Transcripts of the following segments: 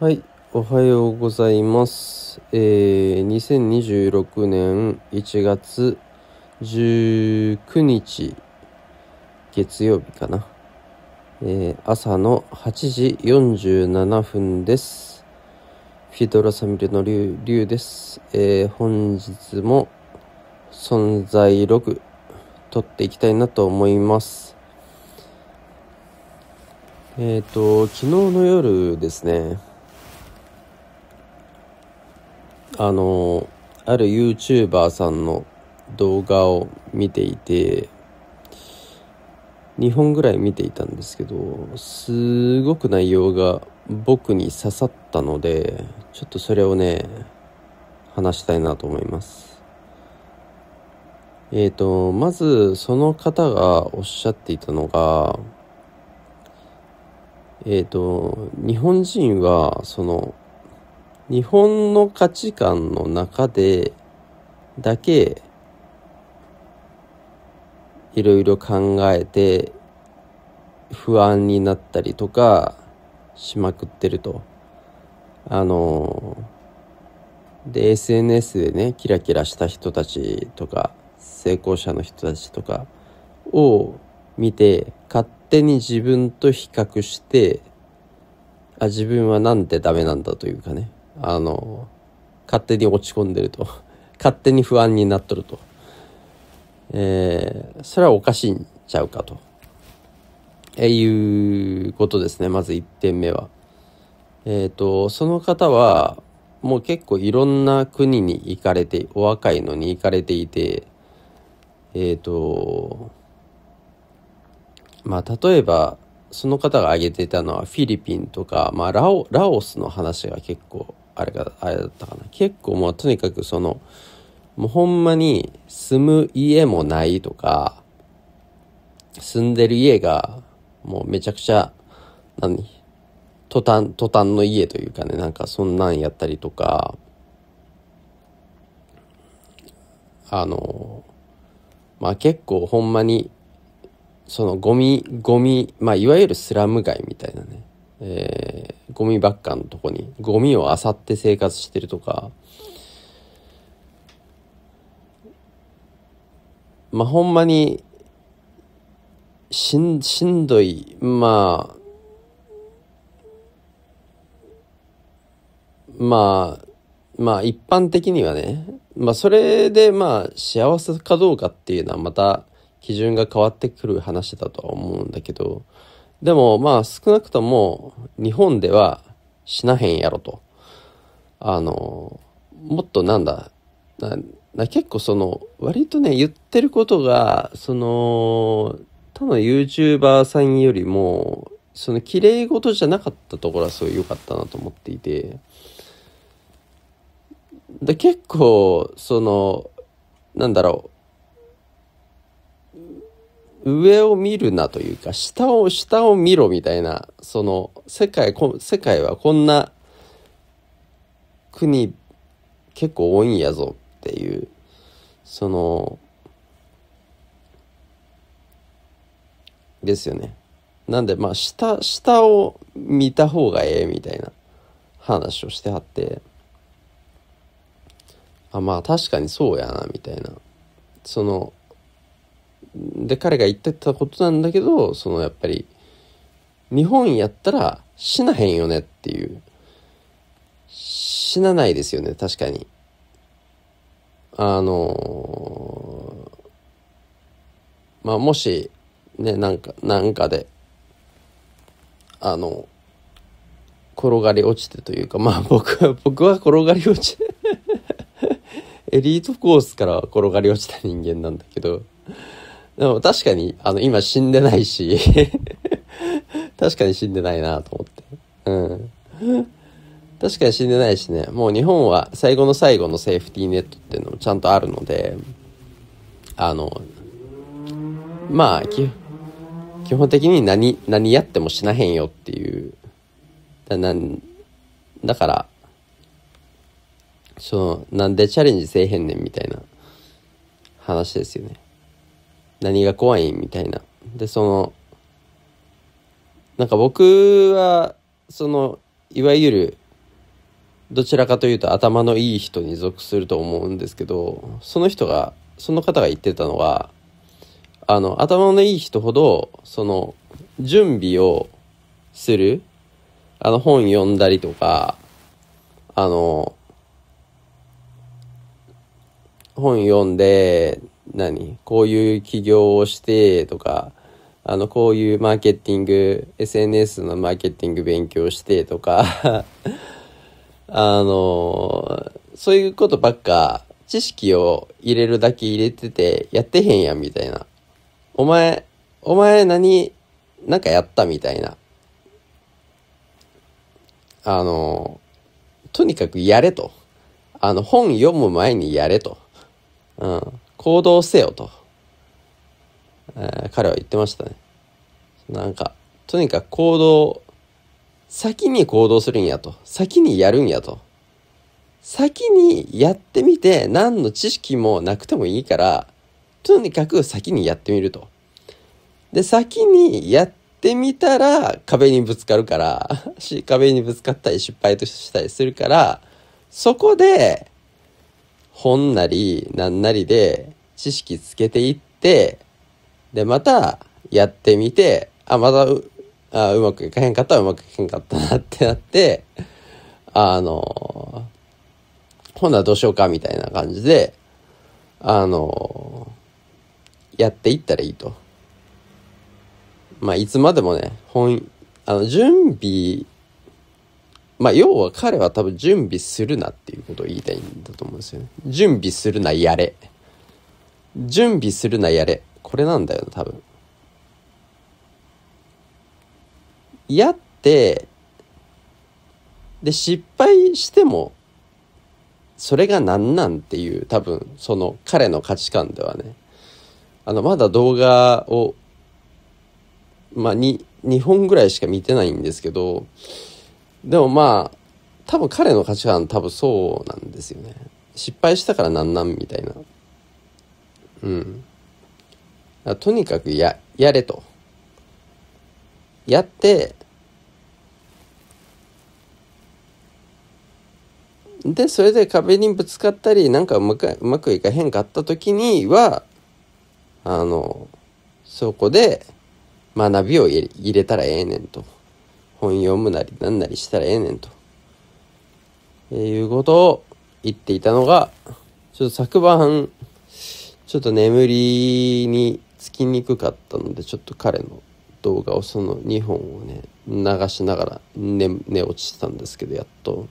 はい、おはようございます。えー、2026年1月19日月曜日かな。えー、朝の8時47分です。フィドラサミルのリュウリュウです。えー、本日も存在ログ取っていきたいなと思います。えっ、と、昨日の夜ですね、あの、ある YouTuber さんの動画を見ていて、2本ぐらい見ていたんですけど、すごく内容が僕に刺さったので、ちょっとそれをね、話したいなと思います。えっ、と、まずその方がおっしゃっていたのが、えっ、と、日本人は、その、日本の価値観の中でだけいろいろ考えて不安になったりとかしまくってると。あの、で、SNS でね、キラキラした人たちとか、成功者の人たちとかを見て、勝手に自分と比較して、あ、自分はなんてダメなんだというかね。あの、勝手に落ち込んでると。勝手に不安になっとると。えー、それはおかしいんちゃうかと。えー、いうことですね。まず1点目は。えっ、と、その方は、もう結構いろんな国に行かれて、お若いのに行かれていて、えっ、と、まあ、例えば、その方が挙げてたのはフィリピンとか、まあ、ラオラオスの話が結構あれがあれだったかな。結構もうとにかくそのもうほんまに住む家もないとか住んでる家がもうめちゃくちゃ何？トタントタンの家というかねなんかそんなんやったりとかあのまあ結構ほんまにそのゴミ、ゴミ、まあいわゆるスラム街みたいなね、えー、ゴミばっかのとこに、ゴミを漁って生活してるとか、まあほんまに、しん、しんどい、まあ、まあ、まあ一般的にはね、まあそれでまあ幸せかどうかっていうのはまた、基準が変わってくる話だとは思うんだけど、でもまあ少なくとも日本ではしなへんやろと。あの、もっとなんだ、な結構その、割とね、言ってることが、その、他の YouTuber さんよりも、その綺麗事じゃなかったところはすごい良かったなと思っていて、で結構、その、なんだろう、上を見るなというか、下を、下を見ろみたいな、その、世界、世界はこんな国結構多いんやぞっていう、その、ですよね。なんで、まあ、下、下を見た方がええみたいな話をしてはって、あ、まあ確かにそうやな、みたいな。その、で彼が言ってたことなんだけどそのやっぱり日本やったら死なへんよねっていう。死なないですよね確かに。あのまあもしねなんかなんかであの転がり落ちてというかまあ 僕は僕は転がり落ち エリートコースから転がり落ちた人間なんだけどでも確かに、あの、今死んでないし、確かに死んでないなと思って。うん。確かに死んでないしね、もう日本は最後の最後のセーフティーネットっていうのもちゃんとあるので、あの、まあ、基基本的に何、何やっても死なへんよっていう、だなんだから、その、なんでチャレンジせえへんねんみたいな話ですよね。何が怖いみたいな。で、その、なんか僕は、その、いわゆるどちらかというと頭のいい人に属すると思うんですけど、その人が、その方が言ってたのは、あの、頭のいい人ほど、その、準備をする、あの、本読んだりとか、あの、本読んで、何？こういう起業をしてとか、あの、こういうマーケティング、SNS のマーケティング勉強してとか あの、そういうことばっか、知識を入れるだけ入れてて、やってへんやんみたいな。お前、お前何、なんかやったみたいな。あの、とにかくやれと。あの、本読む前にやれと。うん。行動せよと。えー、彼は言ってましたね。なんか、とにかく行動先に行動するんやと。先にやるんやと。先にやってみて、何の知識もなくてもいいから、とにかく先にやってみると。で、先にやってみたら壁にぶつかるから、壁にぶつかったり失敗としたりするから、そこで、本なり何なりで知識つけていって、で、またやってみて、あ、またうあうまくいかへんかったらうまくいかへんかったなってなって、あの、ほんなどうしようかみたいな感じで、あの、やっていったらいいと。まあ、いつまでもね、本、あの、準備、まあ、要は彼は多分準備するなっていうことを言いたいんだと思うんですよね。準備するな、やれ。準備するな、やれ。これなんだよ、多分。やって、で、失敗しても、それが何なんっていう多分その彼の価値観ではねあのまだ動画をまあ 2, 2本ぐらいしか見てないんですけどでもまあ多分彼の価値観多分そうなんですよね。失敗したからなんなんみたいな。うん。とにかくややれと。やってで、それで壁にぶつかったり、なんかうまくうまくいかへんかった時には、あの、そこで学びを入れたらええねんと。本読むなりなんなりしたらええねんと。えー、いうことを言っていたのが、ちょっと昨晩、ちょっと眠りにつきにくかったので、ちょっと彼の動画をその2本をね、流しながら寝寝落ちてたんですけど、やっと。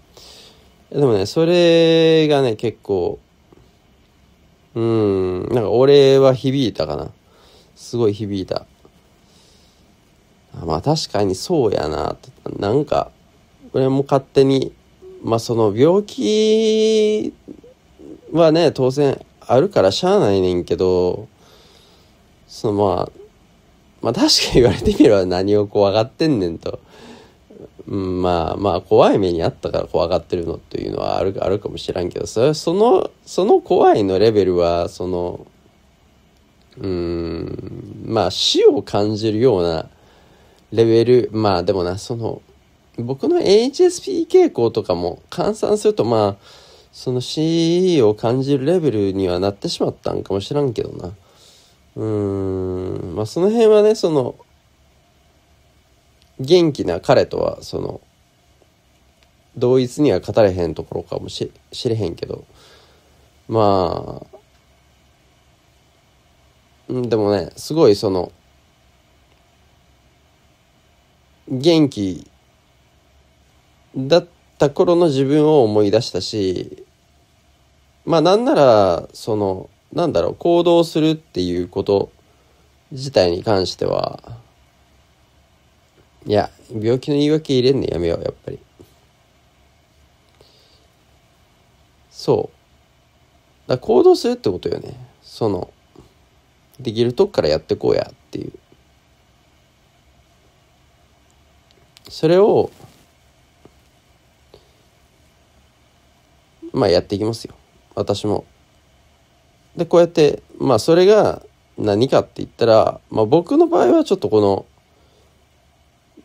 でもね、それがね、結構、うん、なんか俺は響いたかな。すごい響いた。まあ確かにそうやなって。なんか、俺も勝手に、まあその病気はね、当然あるからしゃあないねんけど、そのまあ、まあ確かに言われてみれば何を怖がってんねんと。うん、まあまあ怖い目にあったから怖がってるのっていうのはあるあるかもしらんけどそそのその怖いのレベルはそのうんまあ死を感じるようなレベルまあでもなその僕の HSP 傾向とかも換算するとまあその死を感じるレベルにはなってしまったんかもしらんけどな。うーんまあその辺はねその元気な彼とはその同一には語れへんところかもしれへんけど。まあでもねすごいその元気だった頃の自分を思い出したしまあなんならそのなんだろう行動するっていうこと自体に関してはいや、病気の言い訳入れんのやめよう、やっぱり。そう。だ行動するってことよね。その、できるとこからやってこうやっていう。それを、まあやっていきますよ。私も。で、こうやって、まあそれが何かって言ったら、まあ僕の場合はちょっとこの、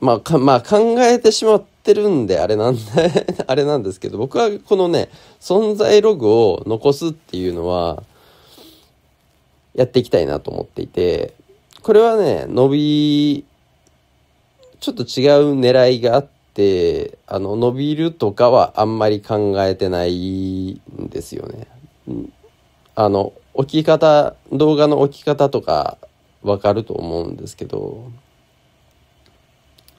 まあ、か、まあ、考えてしまってるんであれなんで あれなんですけど、僕はこのね、存在ログを残すっていうのは、やっていきたいなと思っていて、これはね、伸び、ちょっと違う狙いがあって、あの、伸びるとかはあんまり考えてないんですよね。あの、置き方、動画の置き方とかわかると思うんですけど、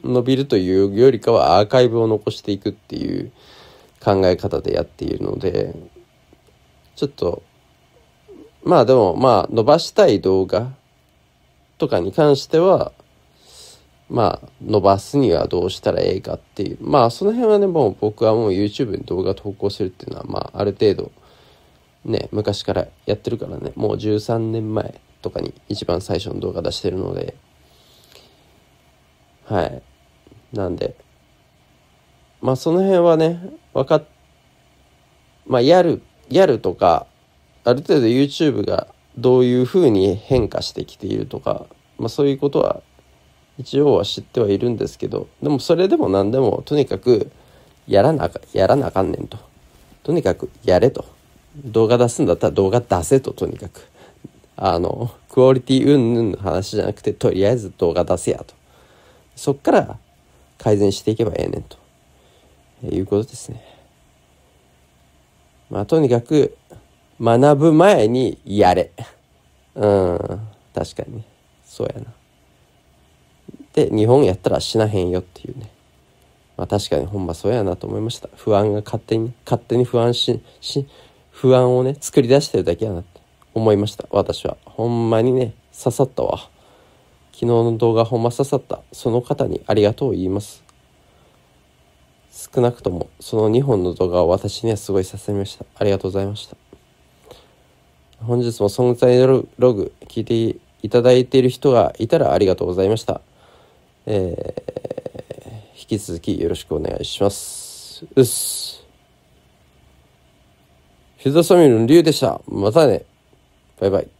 伸びるというよりかはアーカイブを残していくっていう考え方でやっているので、ちょっと、まあでもまあ伸ばしたい動画とかに関しては、まあ伸ばすにはどうしたらええかっていう。まあその辺はね、もう僕はもう YouTube に動画投稿するっていうのは、まあある程度、ね、昔からやってるからね、もう13年前とかに一番最初の動画出してるので、はい。なんで、まあその辺はね、分かっ、まあやる、やるとか、ある程度 YouTube がどういうふうに変化してきているとか、まあそういうことは一応は知ってはいるんですけど、でもそれでも何でもとにかくやらなあか、やらなあかんねんと。とにかくやれと。動画出すんだったら動画出せと、とにかく。あの、クオリティ云々の話じゃなくて、とりあえず動画出せやと。そっから改善していけばええねんと。いうことですね。まあ、とにかく、学ぶ前にやれ。うん、確かに。そうやな。で、日本やったら死なへんよっていうね。まあ確かにほんまそうやなと思いました。不安が勝手に、勝手に不安し、し、不安をね、作り出してるだけやなって思いました。私は。ほんまにね、刺さったわ。昨日の動画ほんま刺さった。その方にありがとう言います。少なくともその2本の動画を私にはすごい刺さりました。ありがとうございました。本日も存在ログ聞いていただいている人がいたらありがとうございました。えー、引き続きよろしくお願いします。うっす。フィザサミルのリュウでした。またね。バイバイ。